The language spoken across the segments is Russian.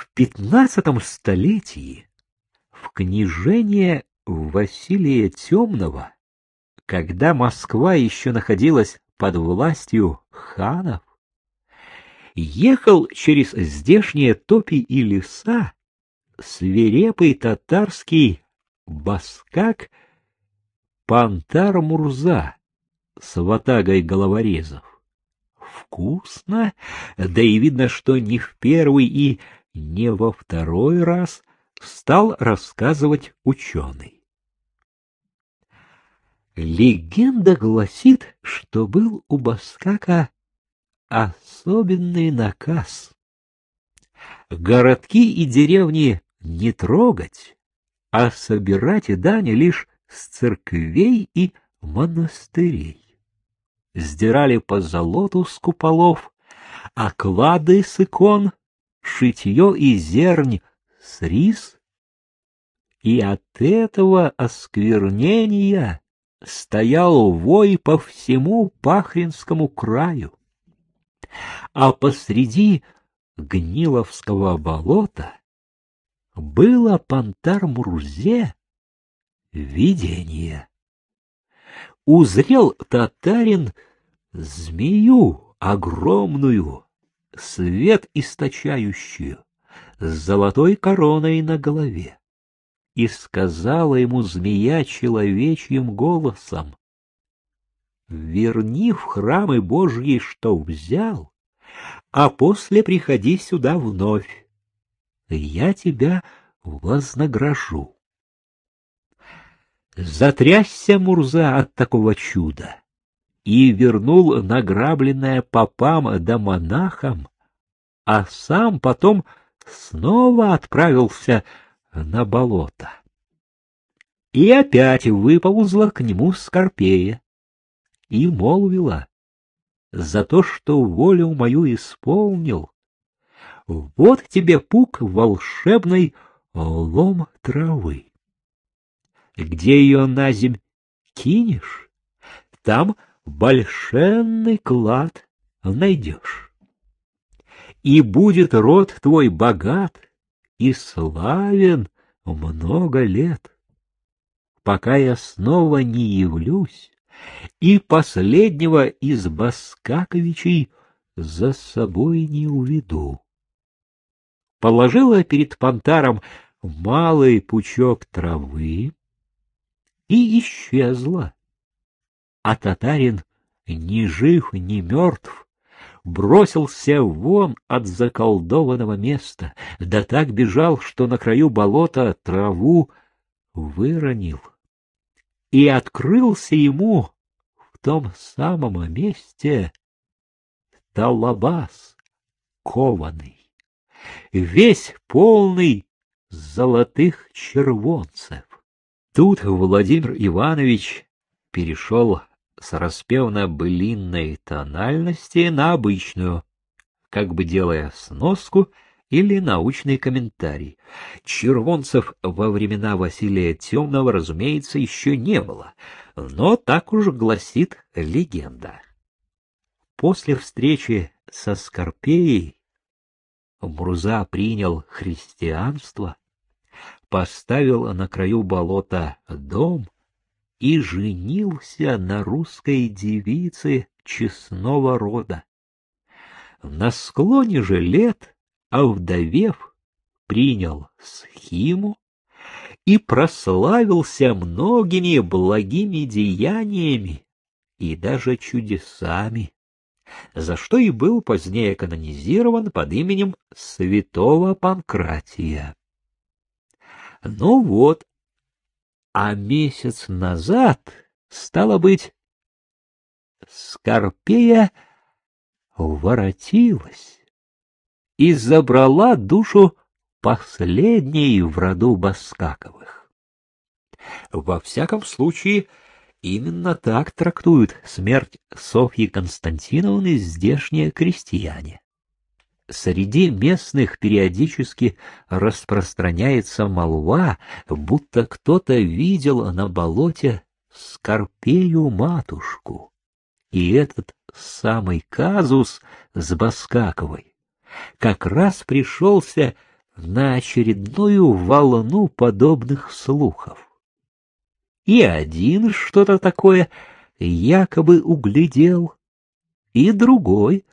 В пятнадцатом столетии в княжение Василия Темного, когда Москва еще находилась под властью ханов, ехал через здешние топи и леса свирепый татарский баскак Пантар Мурза с ватагой головорезов. Вкусно, да и видно, что не в первый и не во второй раз стал рассказывать ученый. Легенда гласит, что был у Баскака особенный наказ. Городки и деревни не трогать, а собирать дань лишь с церквей и монастырей. Сдирали по золоту с куполов, оклады с икон, шитье и зернь с рис, и от этого осквернения стоял вой по всему Пахринскому краю. А посреди Гниловского болота было Пантар-Мурзе видение. Узрел татарин змею огромную, свет источающую, с золотой короной на голове. И сказала ему змея человечьим голосом, «Верни в храмы Божьи, что взял, а после приходи сюда вновь. Я тебя вознагражу». Затрясся Мурза от такого чуда и вернул награбленное попам да монахам, а сам потом снова отправился на болото. И опять выползла к нему Скорпея и молвила, «За то, что волю мою исполнил, вот тебе пук волшебной лом травы. Где ее на земь кинешь, там большенный клад найдешь. И будет род твой богат и славен много лет, пока я снова не явлюсь и последнего из Баскаковичей за собой не уведу. Положила перед Пантаром малый пучок травы и исчезла а татарин ни жив, ни мертв, бросился вон от заколдованного места, да так бежал, что на краю болота траву выронил. И открылся ему в том самом месте талабас кованый, весь полный золотых червонцев. Тут Владимир Иванович перешел с распевно-былинной тональности на обычную, как бы делая сноску или научный комментарий. Червонцев во времена Василия Темного, разумеется, еще не было, но так уж гласит легенда. После встречи со Скорпеей Мурза принял христианство, поставил на краю болота дом — и женился на русской девице честного рода. На склоне же лет, овдовев, принял схиму и прославился многими благими деяниями и даже чудесами, за что и был позднее канонизирован под именем святого Панкратия. Ну вот, а месяц назад, стало быть, Скорпея воротилась и забрала душу последней в роду Баскаковых. Во всяком случае, именно так трактуют смерть Софьи Константиновны здешние крестьяне. Среди местных периодически распространяется молва, будто кто-то видел на болоте Скорпею-матушку. И этот самый казус с Баскаковой как раз пришелся на очередную волну подобных слухов. И один что-то такое якобы углядел, и другой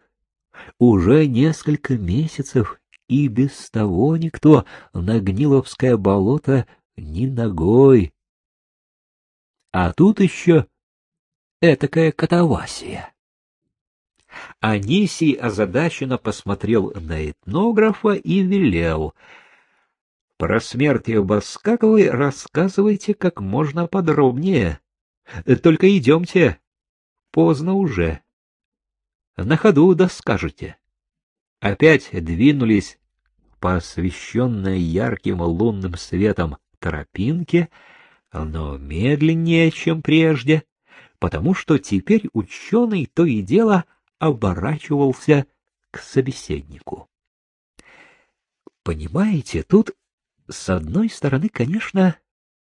уже несколько месяцев и без того никто на Гниловское болото ни ногой. А тут еще этакая катавасия. Анисий озадаченно посмотрел на этнографа и велел. — Про смерть Баскаковой рассказывайте как можно подробнее. Только идемте. Поздно уже. На ходу да скажете. Опять двинулись по освещенной ярким лунным светом тропинке, но медленнее, чем прежде, потому что теперь ученый то и дело оборачивался к собеседнику. Понимаете, тут, с одной стороны, конечно,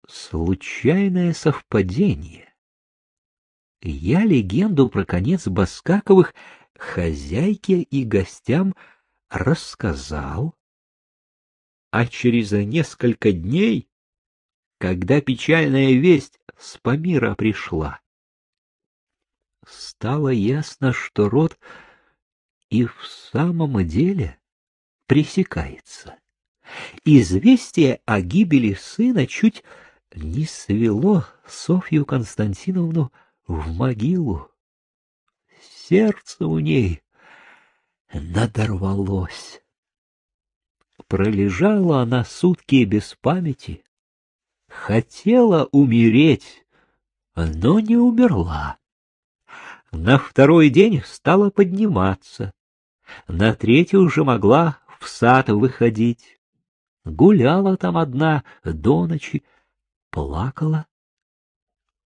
случайное совпадение. Я легенду про конец Баскаковых хозяйке и гостям рассказал, а через несколько дней, когда печальная весть с Памира пришла, стало ясно, что род и в самом деле пресекается. Известие о гибели сына чуть не свело Софью Константиновну в могилу. Сердце у ней надорвалось. Пролежала она сутки без памяти, хотела умереть, но не умерла. На второй день стала подниматься. На третий уже могла в сад выходить. Гуляла там одна до ночи, плакала.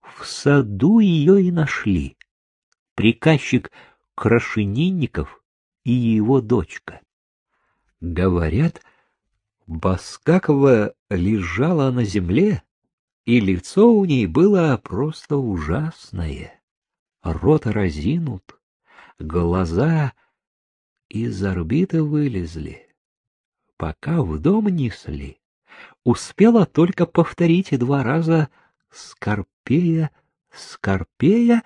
В саду ее и нашли. Приказчик Крашенинников и его дочка. Говорят, Баскакова лежала на земле, и лицо у ней было просто ужасное рот разинут, глаза из орбиты вылезли. Пока в дом несли, успела только повторить два раза «Скорпея, Скорпея»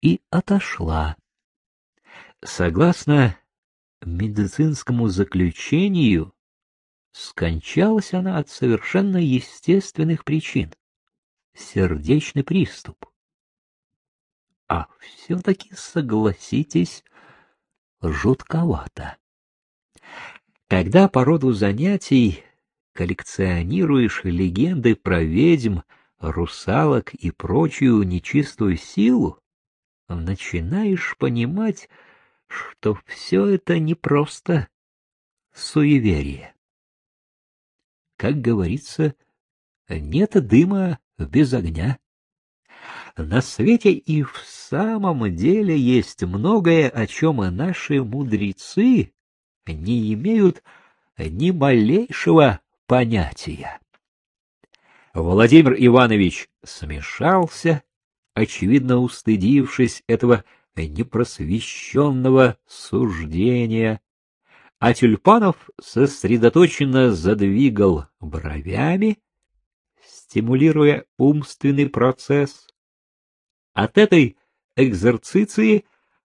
и отошла. Согласно медицинскому заключению, скончалась она от совершенно естественных причин — сердечный приступ. А все-таки, согласитесь, жутковато. Когда по роду занятий коллекционируешь легенды про ведьм, русалок и прочую нечистую силу, начинаешь понимать, что все это не просто суеверие. Как говорится, нет дыма без огня. На свете и в самом деле есть многое, о чем наши мудрецы не имеют ни малейшего понятия. Владимир Иванович смешался, очевидно устыдившись этого непросвещенного суждения, а Тюльпанов сосредоточенно задвигал бровями, стимулируя умственный процесс. От этой экзерциции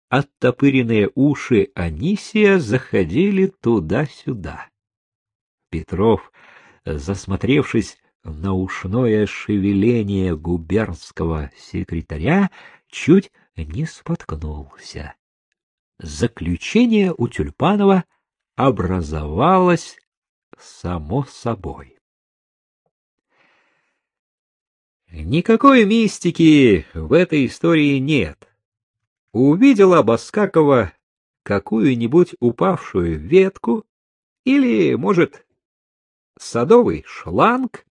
оттопыренные уши Анисия заходили туда-сюда. Петров, засмотревшись на ушное шевеление губернского секретаря, чуть не споткнулся. Заключение у Тюльпанова образовалось само собой. Никакой мистики в этой истории нет. Увидела Баскакова какую-нибудь упавшую ветку или, может, садовый шланг,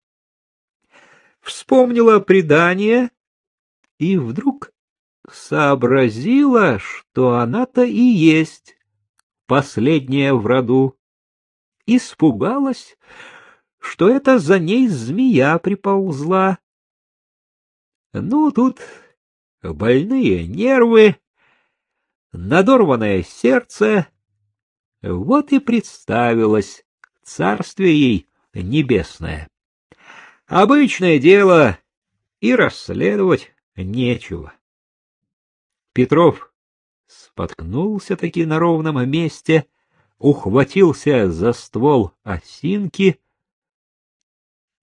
вспомнила предание и вдруг сообразила, что она-то и есть последняя в роду. Испугалась, что это за ней змея приползла ну, тут больные нервы, надорванное сердце. Вот и представилась царствие ей небесное. Обычное дело, и расследовать нечего. Петров споткнулся таки на ровном месте, ухватился за ствол осинки.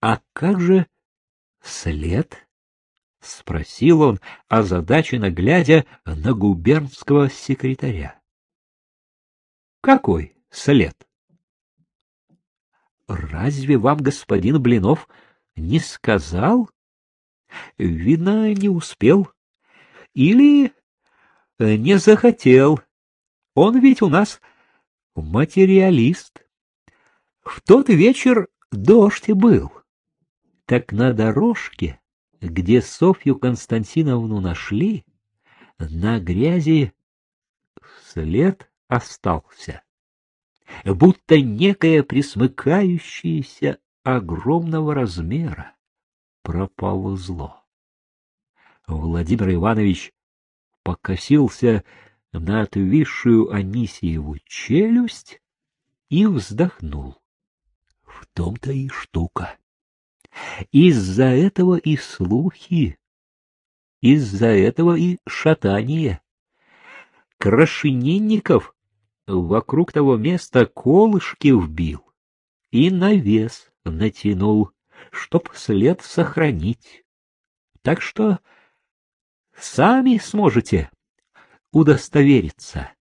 А как же след? — спросил он, озадаченно глядя на губернского секретаря. — Какой след? — Разве вам господин Блинов не сказал? Видно, не успел. Или не захотел. Он ведь у нас материалист. В тот вечер дождь был. Так на дорожке, где Софью Константиновну нашли, на грязи след остался, будто некое присмыкающееся огромного размера проползло. Владимир Иванович покосился на отвисшую Анисиеву челюсть и вздохнул. В том-то и штука. Из-за этого и слухи, из-за этого и шатание. Крашенинников вокруг того места колышки вбил и навес натянул, чтоб след сохранить. Так что сами сможете удостовериться.